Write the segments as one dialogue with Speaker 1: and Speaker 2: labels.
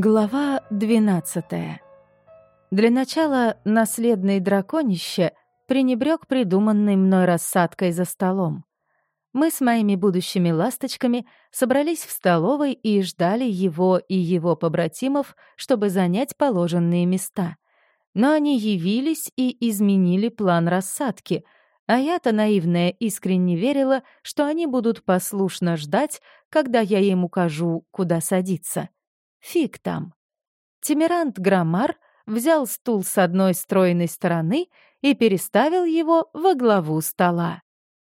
Speaker 1: Глава 12 Для начала наследный драконище пренебрег придуманной мной рассадкой за столом. Мы с моими будущими ласточками собрались в столовой и ждали его и его побратимов, чтобы занять положенные места. Но они явились и изменили план рассадки, а я-то наивная искренне верила, что они будут послушно ждать, когда я им укажу, куда садиться. Фиг там. Тимирант Граммар взял стул с одной стройной стороны и переставил его во главу стола.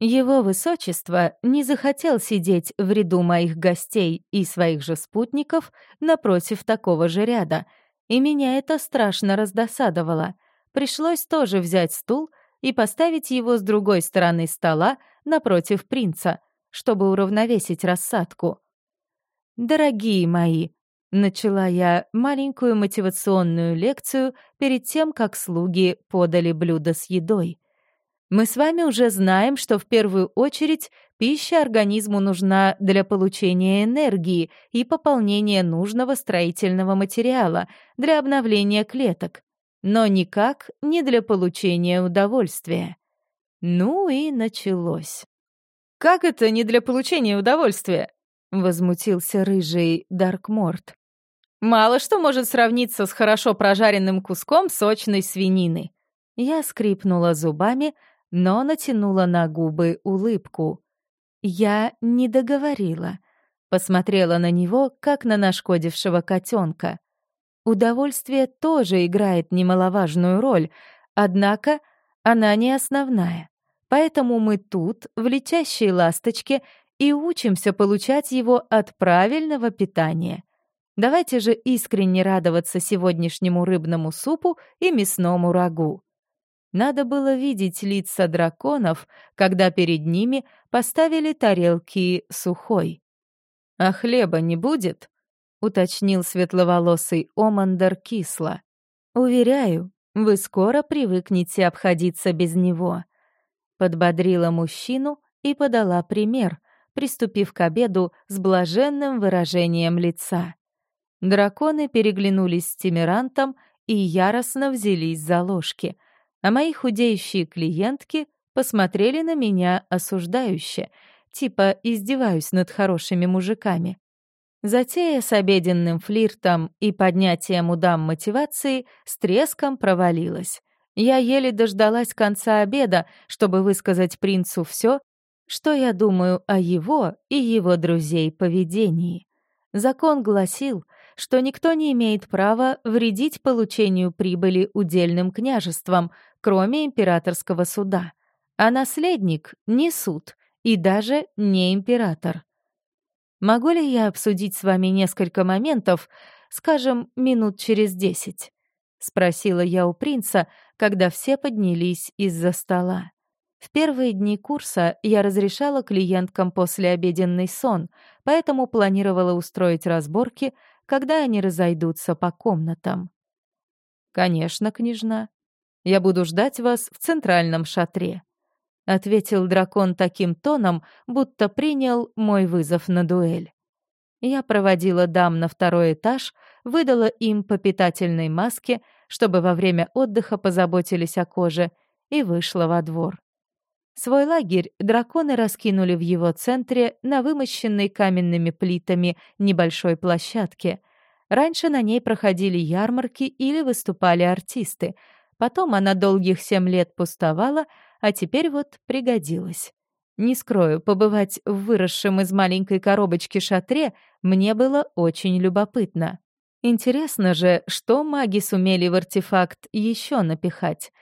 Speaker 1: Его высочество не захотел сидеть в ряду моих гостей и своих же спутников напротив такого же ряда, и меня это страшно раздосадовало. Пришлось тоже взять стул и поставить его с другой стороны стола напротив принца, чтобы уравновесить рассадку. «Дорогие мои», Начала я маленькую мотивационную лекцию перед тем, как слуги подали блюдо с едой. Мы с вами уже знаем, что в первую очередь пища организму нужна для получения энергии и пополнения нужного строительного материала для обновления клеток, но никак не для получения удовольствия. Ну и началось. «Как это не для получения удовольствия?» — возмутился рыжий Даркморт. Мало что может сравниться с хорошо прожаренным куском сочной свинины. Я скрипнула зубами, но натянула на губы улыбку. Я не договорила. Посмотрела на него, как на нашкодившего котенка. Удовольствие тоже играет немаловажную роль, однако она не основная. Поэтому мы тут, в летящей ласточке, и учимся получать его от правильного питания — Давайте же искренне радоваться сегодняшнему рыбному супу и мясному рагу. Надо было видеть лица драконов, когда перед ними поставили тарелки сухой. «А хлеба не будет?» — уточнил светловолосый Омандер кисло. «Уверяю, вы скоро привыкнете обходиться без него». Подбодрила мужчину и подала пример, приступив к обеду с блаженным выражением лица. Драконы переглянулись с Тимирантом и яростно взялись за ложки, а мои худеющие клиентки посмотрели на меня осуждающе, типа издеваюсь над хорошими мужиками. Затея с обеденным флиртом и поднятием у дам мотивации с треском провалилась. Я еле дождалась конца обеда, чтобы высказать принцу все, что я думаю о его и его друзей поведении. Закон гласил, что никто не имеет права вредить получению прибыли удельным княжествам, кроме императорского суда. А наследник — не суд и даже не император. Могу ли я обсудить с вами несколько моментов, скажем, минут через десять? Спросила я у принца, когда все поднялись из-за стола. В первые дни курса я разрешала клиенткам послеобеденный сон, поэтому планировала устроить разборки — когда они разойдутся по комнатам. «Конечно, княжна. Я буду ждать вас в центральном шатре», — ответил дракон таким тоном, будто принял мой вызов на дуэль. Я проводила дам на второй этаж, выдала им по питательной маске, чтобы во время отдыха позаботились о коже, и вышла во двор. Свой лагерь драконы раскинули в его центре на вымощенной каменными плитами небольшой площадке. Раньше на ней проходили ярмарки или выступали артисты. Потом она долгих семь лет пустовала, а теперь вот пригодилась. Не скрою, побывать в выросшем из маленькой коробочки шатре мне было очень любопытно. Интересно же, что маги сумели в артефакт еще напихать.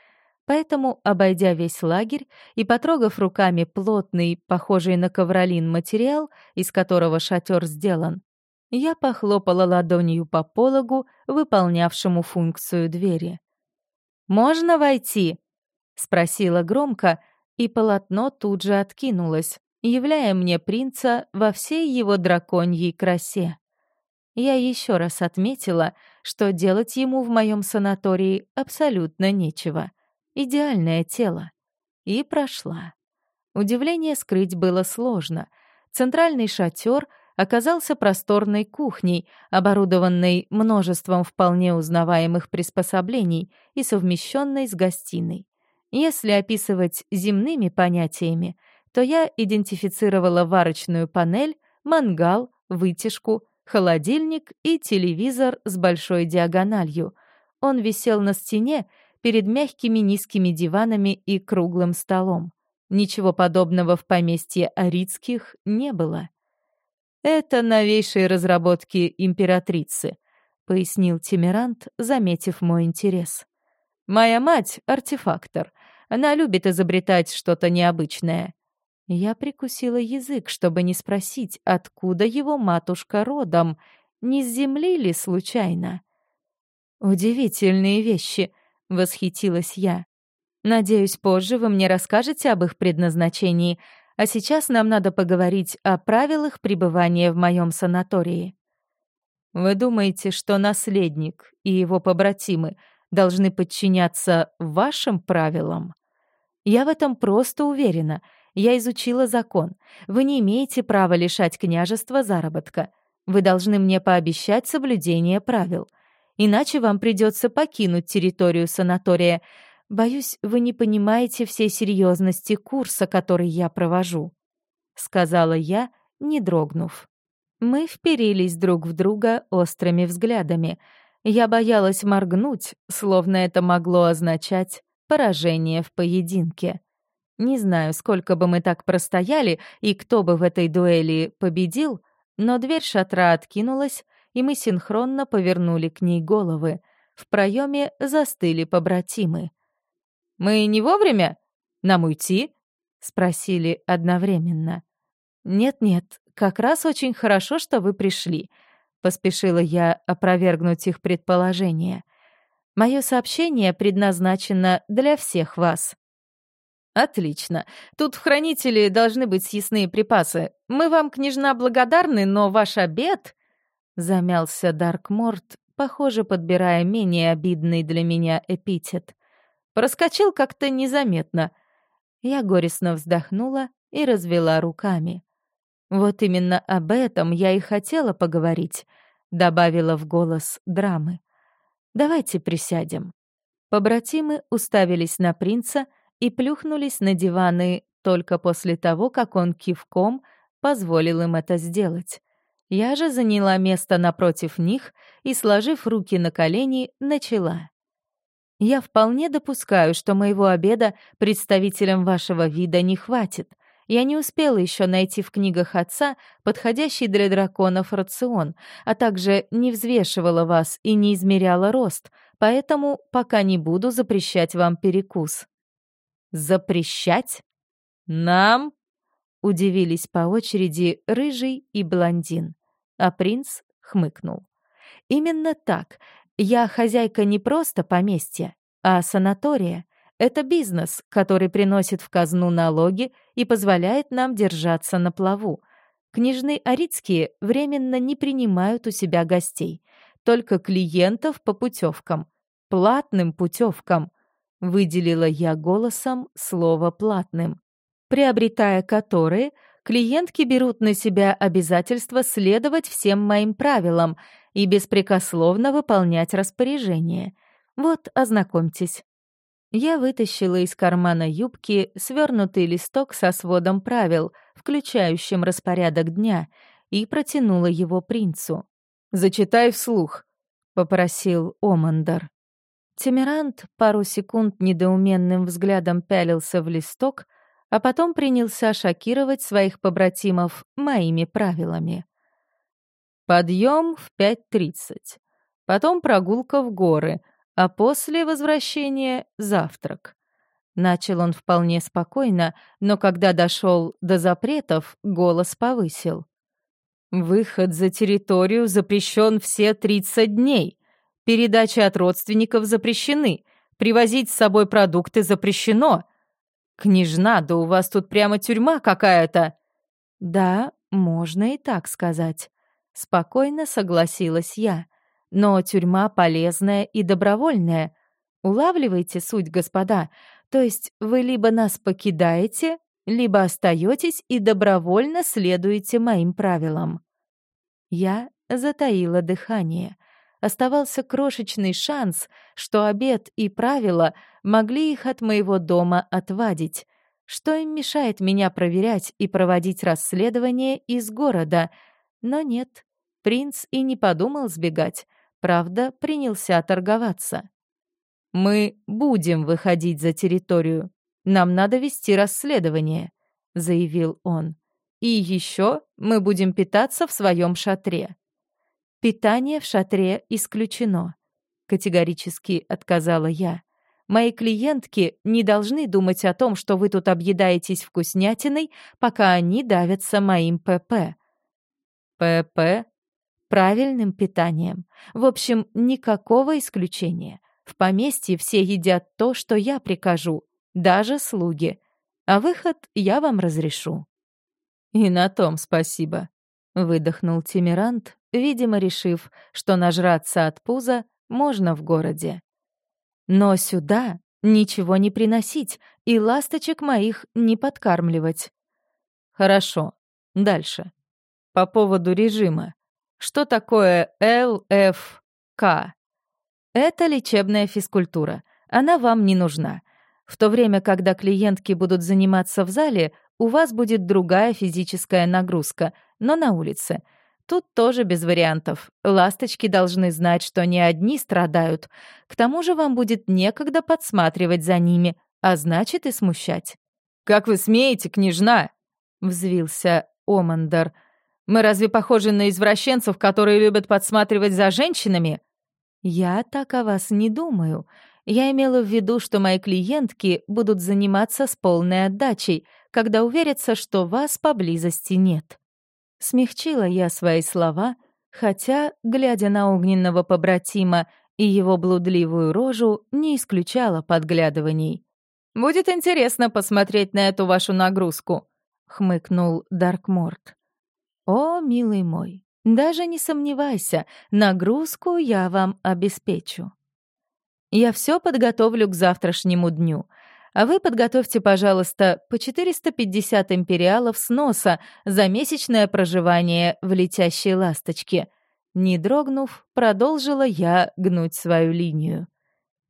Speaker 1: Поэтому, обойдя весь лагерь и потрогав руками плотный, похожий на ковролин материал, из которого шатер сделан, я похлопала ладонью по пологу, выполнявшему функцию двери. «Можно войти?» — спросила громко, и полотно тут же откинулось, являя мне принца во всей его драконьей красе. Я еще раз отметила, что делать ему в моем санатории абсолютно нечего — Идеальное тело. И прошла. Удивление скрыть было сложно. Центральный шатер оказался просторной кухней, оборудованной множеством вполне узнаваемых приспособлений и совмещенной с гостиной. Если описывать земными понятиями, то я идентифицировала варочную панель, мангал, вытяжку, холодильник и телевизор с большой диагональю. Он висел на стене перед мягкими низкими диванами и круглым столом. Ничего подобного в поместье Арицких не было. «Это новейшие разработки императрицы», — пояснил Тимирант, заметив мой интерес. «Моя мать — артефактор. Она любит изобретать что-то необычное». Я прикусила язык, чтобы не спросить, откуда его матушка родом, не с земли ли случайно. «Удивительные вещи», — восхитилась я. «Надеюсь, позже вы мне расскажете об их предназначении, а сейчас нам надо поговорить о правилах пребывания в моем санатории. Вы думаете, что наследник и его побратимы должны подчиняться вашим правилам? Я в этом просто уверена. Я изучила закон. Вы не имеете права лишать княжества заработка. Вы должны мне пообещать соблюдение правил. Иначе вам придется покинуть территорию санатория — Боюсь, вы не понимаете всей серьезности курса, который я провожу», — сказала я, не дрогнув. Мы вперились друг в друга острыми взглядами. Я боялась моргнуть, словно это могло означать поражение в поединке. Не знаю, сколько бы мы так простояли и кто бы в этой дуэли победил, но дверь шатра откинулась, и мы синхронно повернули к ней головы. В проеме застыли побратимы. Мы не вовремя? Нам уйти?» — спросили одновременно. «Нет-нет, как раз очень хорошо, что вы пришли», — поспешила я опровергнуть их предположение. «Мое сообщение предназначено для всех вас». «Отлично. Тут в хранителе должны быть съестные припасы. Мы вам, княжна, благодарны, но ваш обед...» Замялся Даркморт, похоже, подбирая менее обидный для меня эпитет. Проскочил как-то незаметно. Я горестно вздохнула и развела руками. «Вот именно об этом я и хотела поговорить», — добавила в голос драмы. «Давайте присядем». Побратимы уставились на принца и плюхнулись на диваны только после того, как он кивком позволил им это сделать. Я же заняла место напротив них и, сложив руки на колени, начала. Я вполне допускаю, что моего обеда представителям вашего вида не хватит. Я не успела еще найти в книгах отца подходящий для драконов рацион, а также не взвешивала вас и не измеряла рост, поэтому пока не буду запрещать вам перекус». «Запрещать? Нам?» — удивились по очереди рыжий и блондин, а принц хмыкнул. «Именно так. Я хозяйка не просто поместья, а санатория — это бизнес, который приносит в казну налоги и позволяет нам держаться на плаву. Княжны Арицкие временно не принимают у себя гостей, только клиентов по путевкам, платным путевкам. Выделила я голосом слово «платным», приобретая которые — клиентки берут на себя обязательство следовать всем моим правилам и беспрекословно выполнять распоряжения. Вот, ознакомьтесь. Я вытащила из кармана юбки свернутый листок со сводом правил, включающим распорядок дня, и протянула его принцу. «Зачитай вслух», — попросил Омандар. Тимирант пару секунд недоуменным взглядом пялился в листок, а потом принялся шокировать своих побратимов моими правилами. Подъем в 5.30, потом прогулка в горы, а после возвращения — завтрак. Начал он вполне спокойно, но когда дошел до запретов, голос повысил. «Выход за территорию запрещен все 30 дней. Передачи от родственников запрещены. Привозить с собой продукты запрещено. «Княжна, да у вас тут прямо тюрьма какая-то!» «Да, можно и так сказать», — спокойно согласилась я. «Но тюрьма полезная и добровольная. Улавливайте суть, господа. То есть вы либо нас покидаете, либо остаетесь и добровольно следуете моим правилам». Я затаила дыхание. Оставался крошечный шанс, что обед и правила могли их от моего дома отвадить. Что им мешает меня проверять и проводить расследование из города? Но нет, принц и не подумал сбегать. Правда, принялся торговаться. «Мы будем выходить за территорию. Нам надо вести расследование», — заявил он. «И еще мы будем питаться в своем шатре». «Питание в шатре исключено», — категорически отказала я. «Мои клиентки не должны думать о том, что вы тут объедаетесь вкуснятиной, пока они давятся моим ПП». «ПП?» правильным питанием. В общем, никакого исключения. В поместье все едят то, что я прикажу, даже слуги. А выход я вам разрешу. И на том спасибо, выдохнул Тимирант, видимо, решив, что нажраться от пуза можно в городе. Но сюда ничего не приносить и ласточек моих не подкармливать. Хорошо. Дальше. По поводу режима. Что такое ЛФК? Это лечебная физкультура. Она вам не нужна. В то время, когда клиентки будут заниматься в зале, у вас будет другая физическая нагрузка, но на улице. Тут тоже без вариантов. Ласточки должны знать, что не одни страдают. К тому же вам будет некогда подсматривать за ними, а значит и смущать. «Как вы смеете, княжна?» — взвился Омандар — мы разве похожи на извращенцев, которые любят подсматривать за женщинами?» «Я так о вас не думаю. Я имела в виду, что мои клиентки будут заниматься с полной отдачей, когда уверятся, что вас поблизости нет». Смягчила я свои слова, хотя, глядя на огненного побратима и его блудливую рожу, не исключала подглядываний. «Будет интересно посмотреть на эту вашу нагрузку», — хмыкнул Даркморт. О, милый мой, даже не сомневайся, нагрузку я вам обеспечу. Я все подготовлю к завтрашнему дню, а вы подготовьте, пожалуйста, по 450 империалов с носа за месячное проживание в летящей ласточке. Не дрогнув, продолжила я гнуть свою линию.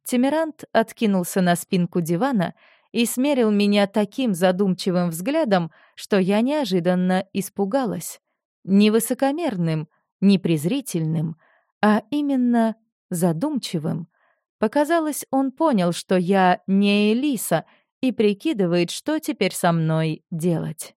Speaker 1: Тимирант откинулся на спинку дивана и смерил меня таким задумчивым взглядом, что я неожиданно испугалась. Не высокомерным, не презрительным, а именно задумчивым. Показалось, он понял, что я не Элиса и прикидывает, что теперь со мной делать.